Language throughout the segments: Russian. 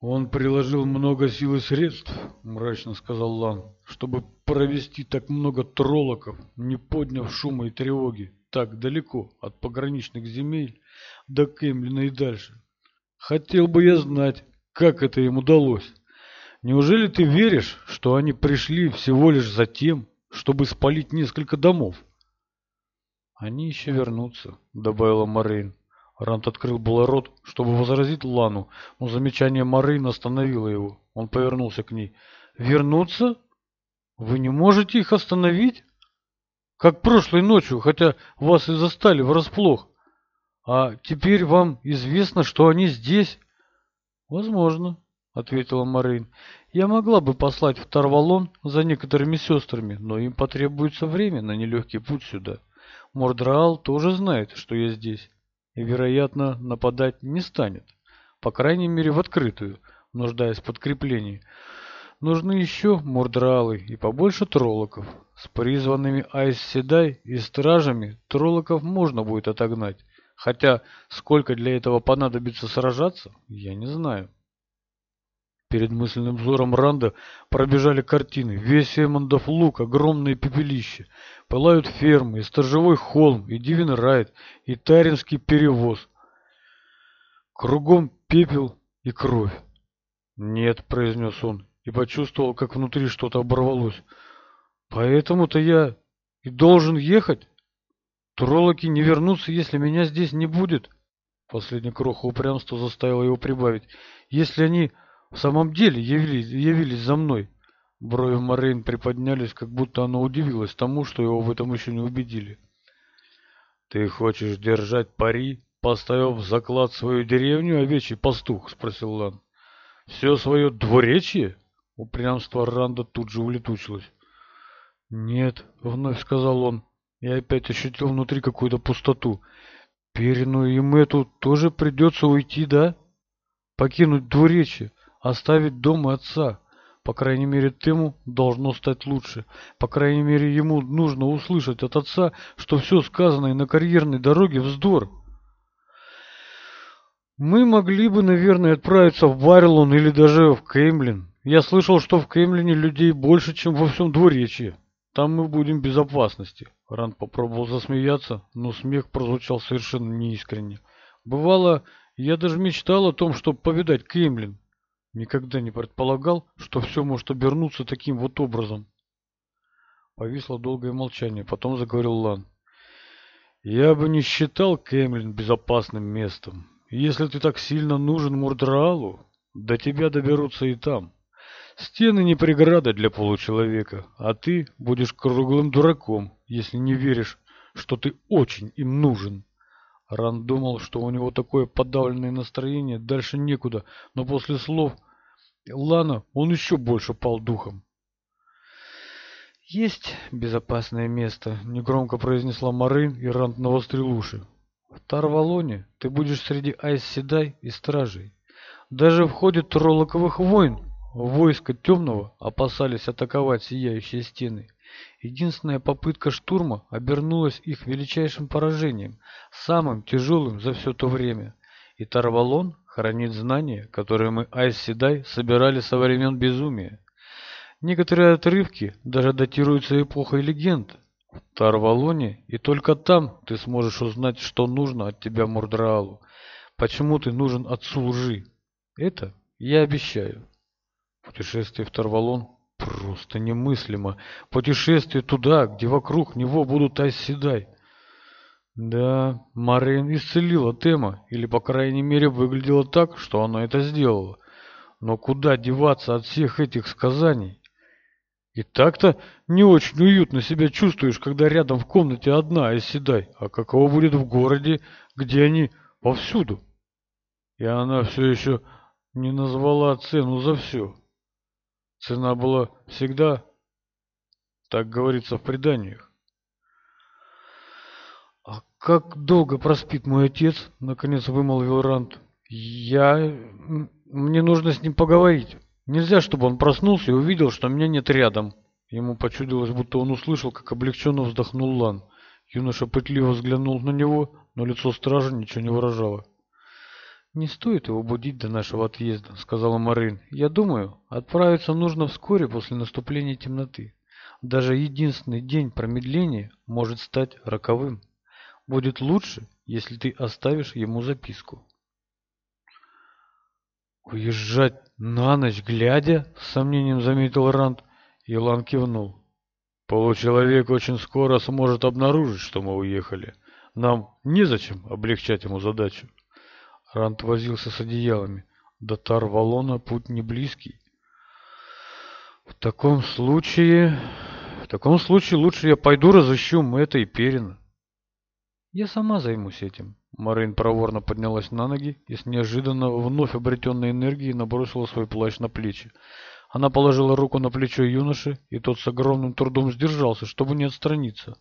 Он приложил много сил и средств, мрачно сказал Лан, чтобы провести так много троллоков, не подняв шума и тревоги, так далеко от пограничных земель до Кемлина и дальше. Хотел бы я знать, как это им удалось. Неужели ты веришь, что они пришли всего лишь за тем, чтобы спалить несколько домов? Они еще вернутся, добавила Морейн. Рант открыл было рот, чтобы возразить Лану, но замечание Марейна остановило его. Он повернулся к ней. «Вернуться? Вы не можете их остановить? Как прошлой ночью, хотя вас и застали врасплох. А теперь вам известно, что они здесь?» «Возможно», — ответила Марейн. «Я могла бы послать в Тарвалон за некоторыми сестрами, но им потребуется время на нелегкий путь сюда. Мордраал тоже знает, что я здесь» и, вероятно, нападать не станет. По крайней мере, в открытую, нуждаясь в подкреплении. Нужны еще мордралы и побольше троллоков. С призванными Айс Седай и стражами троллоков можно будет отогнать. Хотя, сколько для этого понадобится сражаться, я не знаю. Перед мысленным взором Ранда пробежали картины. Весь Эммондов луг, огромные пепелища. Пылают фермы, и сторожевой холм, и Дивин Райт, и Таринский перевоз. Кругом пепел и кровь. «Нет», — произнес он, и почувствовал, как внутри что-то оборвалось. «Поэтому-то я и должен ехать? Троллоки не вернутся, если меня здесь не будет». Последний крох упрямства заставил его прибавить. «Если они в самом деле явились, явились за мной». Брови Морейн приподнялись, как будто она удивилась тому, что его в этом еще не убедили. «Ты хочешь держать пари, поставив в заклад свою деревню, овечий пастух?» — спросил Лан. «Все свое двуречье?» — упрямство Ранда тут же улетучилось. «Нет», — вновь сказал он. Я опять ощутил внутри какую-то пустоту. «Перину и Мэтту тоже придется уйти, да? Покинуть двуречье?» оставить дом отца. По крайней мере, Тему должно стать лучше. По крайней мере, ему нужно услышать от отца, что все сказанное на карьерной дороге вздор. Мы могли бы, наверное, отправиться в Барилон или даже в Кеймлин. Я слышал, что в Кеймлине людей больше, чем во всем дворечье. Там мы будем в безопасности. Ран попробовал засмеяться, но смех прозвучал совершенно неискренне. Бывало, я даже мечтал о том, чтобы повидать Кеймлин. Никогда не предполагал, что все может обернуться таким вот образом. Повисло долгое молчание, потом заговорил Лан. «Я бы не считал Кемлин безопасным местом. Если ты так сильно нужен Мурдраалу, до тебя доберутся и там. Стены не преграда для получеловека, а ты будешь круглым дураком, если не веришь, что ты очень им нужен». Ран думал, что у него такое подавленное настроение, дальше некуда, но после слов Э, Лана, он еще больше пал духом. «Есть безопасное место», — негромко произнесла Марин и Рант навострил уши. «В Тарвалоне ты будешь среди Айс-Седай и Стражей. Даже в ходе Троллоковых войн войска Темного опасались атаковать Сияющие Стены. Единственная попытка штурма обернулась их величайшим поражением, самым тяжелым за все то время. И Тарвалон хранить знания, которые мы, Айс Седай, собирали со времен безумия. Некоторые отрывки даже датируются эпохой легенд. Тарвалоне и только там ты сможешь узнать, что нужно от тебя Мурдраалу, почему ты нужен отцу лжи. Это я обещаю. Путешествие в Тарвалон просто немыслимо. Путешествие туда, где вокруг него будут оседай. Да, Марин исцелила Тема, или, по крайней мере, выглядело так, что она это сделала. Но куда деваться от всех этих сказаний? И так-то не очень уютно себя чувствуешь, когда рядом в комнате одна и седай, а каково будет в городе, где они повсюду? И она все еще не назвала цену за все. Цена была всегда, так говорится в преданиях, как долго проспит мой отец наконец вымолвил рант я мне нужно с ним поговорить нельзя чтобы он проснулся и увидел что меня нет рядом ему почудилось будто он услышал как облегченно вздохнул лан юноша пытливо взглянул на него но лицо стража ничего не выражало «Не стоит его будить до нашего отъезда», — сказала Марин. «Я думаю, отправиться нужно вскоре после наступления темноты. Даже единственный день промедления может стать роковым». Будет лучше, если ты оставишь ему записку. «Уезжать на ночь глядя?» — с сомнением заметил Ранд. Илан кивнул. «Получеловек очень скоро сможет обнаружить, что мы уехали. Нам незачем облегчать ему задачу». Ранд возился с одеялами. «До Тарвалона путь не близкий». «В таком случае... В таком случае лучше я пойду разыщу Мэтта и Перина». Я сама займусь этим». Марин проворно поднялась на ноги и с неожиданно вновь обретенной энергией набросила свой плащ на плечи. Она положила руку на плечо юноши, и тот с огромным трудом сдержался, чтобы не отстраниться.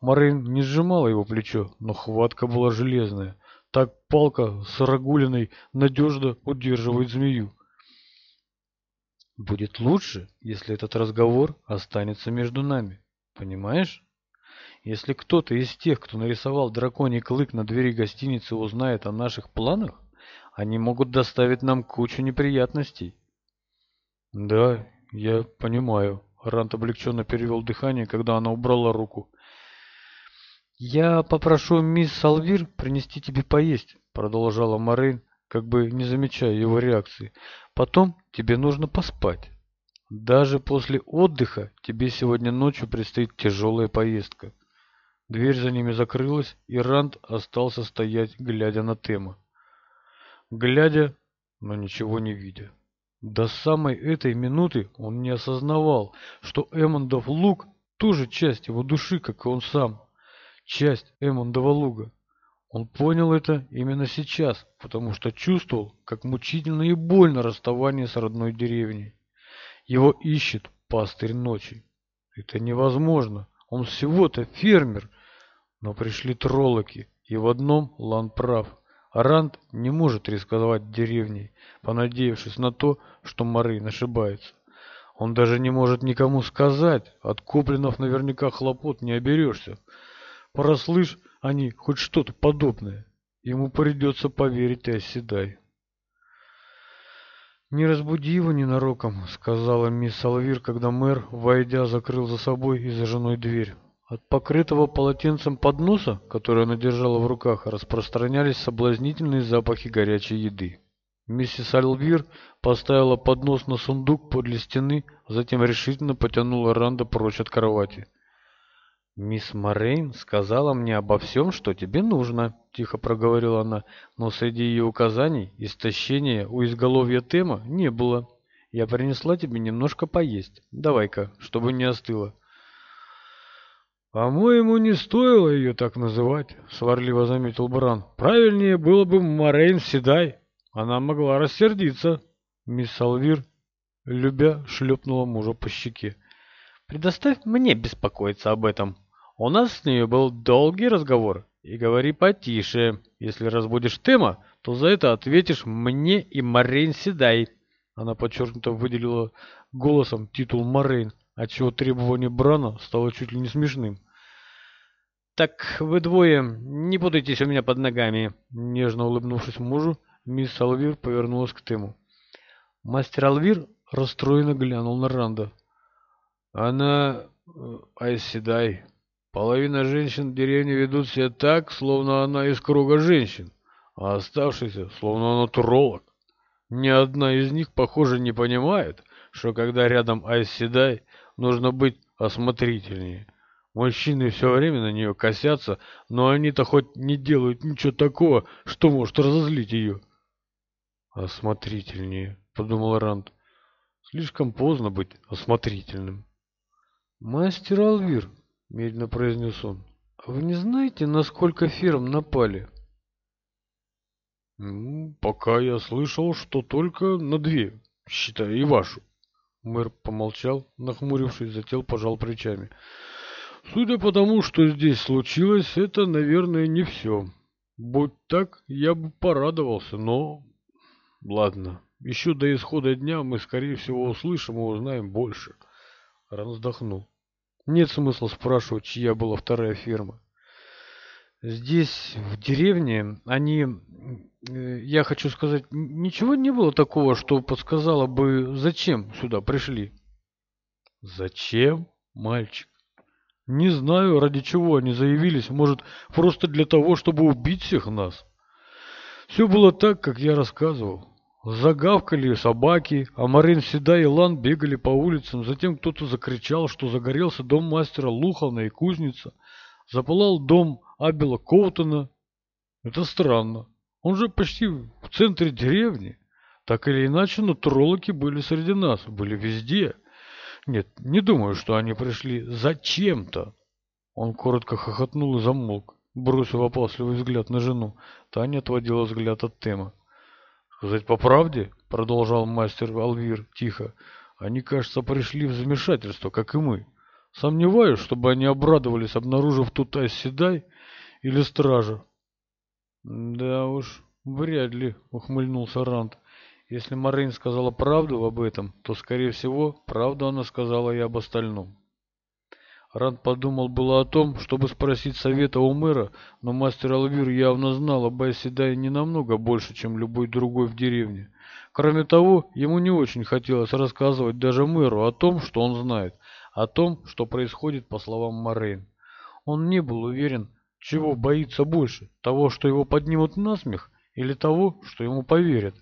Марин не сжимала его плечо, но хватка была железная. Так палка с рагулиной надежно удерживает змею. Будет лучше, если этот разговор останется между нами. Понимаешь? Если кто-то из тех, кто нарисовал драконий клык на двери гостиницы, узнает о наших планах, они могут доставить нам кучу неприятностей. Да, я понимаю. Рант облегченно перевел дыхание, когда она убрала руку. «Я попрошу мисс Салвир принести тебе поесть», — продолжала Морейн, как бы не замечая его реакции. «Потом тебе нужно поспать. Даже после отдыха тебе сегодня ночью предстоит тяжелая поездка. Дверь за ними закрылась, и Ранд остался стоять, глядя на Тема. Глядя, но ничего не видя. До самой этой минуты он не осознавал, что Эммондов луг тоже часть его души, как и он сам. Часть Эммондова луга. Он понял это именно сейчас, потому что чувствовал, как мучительно и больно расставание с родной деревней. Его ищет пастырь ночи. Это невозможно. Он всего-то фермер, но пришли троллоки, и в одном Лан прав. Арант не может рисковать деревней, понадеявшись на то, что Марин ошибается. Он даже не может никому сказать, от Куплинов наверняка хлопот не оберешься. Прослышь они хоть что-то подобное, ему придется поверить и оседай. «Не разбуди его ненароком», — сказала мисс Алвир, когда мэр, войдя, закрыл за собой и за женой дверь. От покрытого полотенцем подноса, который она держала в руках, распространялись соблазнительные запахи горячей еды. Миссис Альвир поставила поднос на сундук подле стены, затем решительно потянула Ранда прочь от кровати. «Мисс Морейн сказала мне обо всем, что тебе нужно», — тихо проговорила она, но среди ее указаний истощения у изголовья Тема не было. «Я принесла тебе немножко поесть. Давай-ка, чтобы не остыло». «По-моему, не стоило ее так называть», — сварливо заметил Бран. «Правильнее было бы Морейн Седай. Она могла рассердиться». Мисс Алвир, любя, шлепнула мужа по щеке. «Предоставь мне беспокоиться об этом. У нас с нее был долгий разговор, и говори потише. Если разбудишь Тема, то за это ответишь мне и Морейн Седай». Она подчеркнуто выделила голосом титул Морейн отчего требование Брана стало чуть ли не смешным. «Так вы двое, не путайтесь у меня под ногами!» Нежно улыбнувшись мужу, мисс Алвир повернулась к Тему. Мастер Алвир расстроенно глянул на Ранда. «Она... Э, Айседай. Половина женщин в деревне ведут себя так, словно она из круга женщин, а оставшиеся, словно она туролог. Ни одна из них, похоже, не понимает, что когда рядом Айседай, нужно быть осмотрительнее. Мужчины все время на нее косятся, но они-то хоть не делают ничего такого, что может разозлить ее. «Осмотрительнее», — подумал Ранд. «Слишком поздно быть осмотрительным». «Мастер Алвир», — медленно произнес он, — «вы не знаете, на сколько фирм напали?» «Ну, «Пока я слышал, что только на две, считая и вашу». Мэр помолчал, нахмурившись, затем пожал плечами. «Судя по тому, что здесь случилось, это, наверное, не все. Будь так, я бы порадовался, но... Ладно, еще до исхода дня мы, скорее всего, услышим и узнаем больше». Ран вздохнул. «Нет смысла спрашивать, чья была вторая ферма. Здесь, в деревне, они, э, я хочу сказать, ничего не было такого, что подсказало бы, зачем сюда пришли. Зачем, мальчик? Не знаю, ради чего они заявились. Может, просто для того, чтобы убить всех нас. Все было так, как я рассказывал. Загавкали собаки, а Марин Седа и Лан бегали по улицам. Затем кто-то закричал, что загорелся дом мастера Лухана и кузница. Запылал дом Абела Коутона. Это странно. Он же почти в центре деревни. Так или иначе, но троллоки были среди нас, были везде. Нет, не думаю, что они пришли зачем-то. Он коротко хохотнул и замолк, бросив опасливый взгляд на жену. Таня отводила взгляд от темы. «Сказать по правде, — продолжал мастер Алвир тихо, — они, кажется, пришли в замешательство, как и мы. Сомневаюсь, чтобы они обрадовались, обнаружив тут оседай или стражу. Да уж, вряд ли, ухмыльнулся Рант. Если Марин сказала правду об этом, то, скорее всего, правду она сказала и об остальном. Ранд подумал было о том, чтобы спросить совета у мэра, но мастер Алвир явно знал об Айседае не намного больше, чем любой другой в деревне. Кроме того, ему не очень хотелось рассказывать даже мэру о том, что он знает, о том, что происходит по словам Морейн. Он не был уверен, чего боится больше, того, что его поднимут на смех, или того, что ему поверят?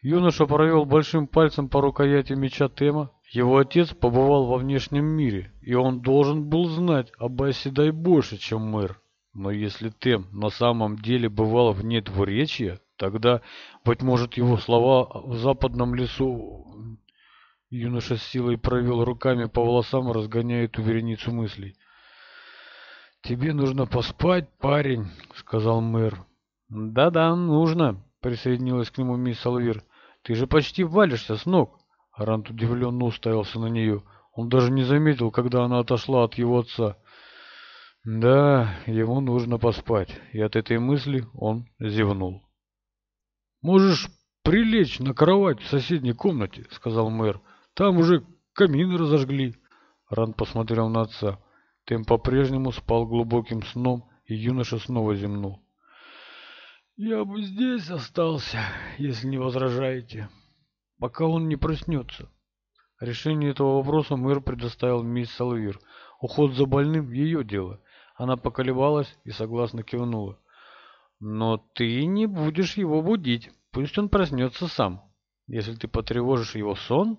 Юноша провел большим пальцем по рукояти меча Тема. Его отец побывал во внешнем мире, и он должен был знать об Асидай больше, чем мэр. Но если Тем на самом деле бывал вне двуречья, тогда, быть может, его слова в западном лесу... Юноша с силой провел руками по волосам, разгоняя эту вереницу мыслей тебе нужно поспать, парень», — сказал мэр. «Да-да, нужно», — присоединилась к нему мисс Алвир. «Ты же почти валишься с ног». Арант удивленно уставился на нее. Он даже не заметил, когда она отошла от его отца. Да, ему нужно поспать, и от этой мысли он зевнул. «Можешь прилечь на кровать в соседней комнате», — сказал мэр. «Там уже камин разожгли». Ран посмотрел на отца. Тем по-прежнему спал глубоким сном, и юноша снова земнул. «Я бы здесь остался, если не возражаете, пока он не проснется». Решение этого вопроса мэр предоставил мисс Салвир. Уход за больным — ее дело. Она поколебалась и согласно кивнула. «Но ты не будешь его будить. Пусть он проснется сам. Если ты потревожишь его сон,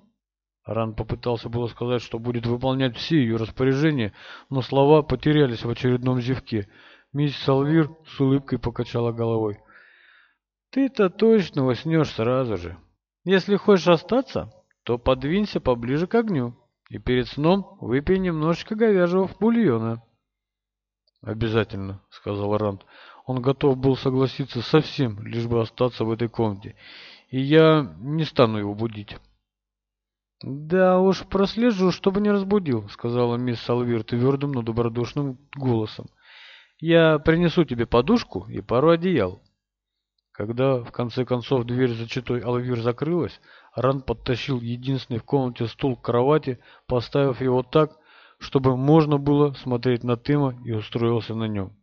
Ран попытался было сказать, что будет выполнять все ее распоряжения, но слова потерялись в очередном зевке. Мисс Салвир с улыбкой покачала головой. «Ты-то точно уснешь сразу же. Если хочешь остаться, то подвинься поближе к огню и перед сном выпей немножечко говяжьего бульона». «Обязательно», — сказал Ранд. Он готов был согласиться совсем, лишь бы остаться в этой комнате, и я не стану его будить. «Да уж прослежу, чтобы не разбудил», — сказала мисс Салвир твердым, но добродушным голосом. «Я принесу тебе подушку и пару одеял». Когда, в конце концов, дверь за читой Алвир закрылась, Ран подтащил единственный в комнате стул к кровати, поставив его так, чтобы можно было смотреть на Тыма и устроился на нем.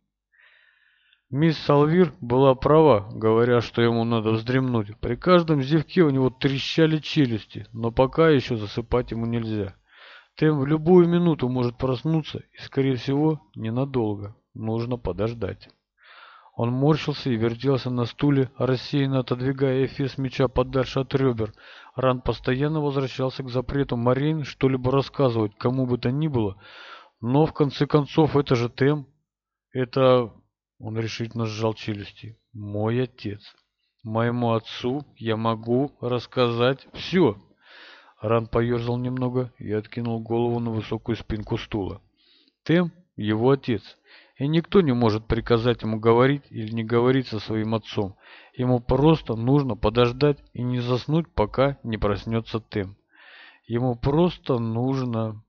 Мисс Салвир была права, говоря, что ему надо вздремнуть. При каждом зевке у него трещали челюсти, но пока еще засыпать ему нельзя. Тем в любую минуту может проснуться и, скорее всего, ненадолго. Нужно подождать. Он морщился и вертелся на стуле, рассеянно отодвигая эфес меча подальше от ребер. Ран постоянно возвращался к запрету Марин что-либо рассказывать, кому бы то ни было. Но, в конце концов, это же Тем. Это он решительно сжал челюсти. «Мой отец. Моему отцу я могу рассказать все». Ран поерзал немного и откинул голову на высокую спинку стула. Тем его отец, и никто не может приказать ему говорить или не говорить со своим отцом. Ему просто нужно подождать и не заснуть, пока не проснется Тем. Ему просто нужно...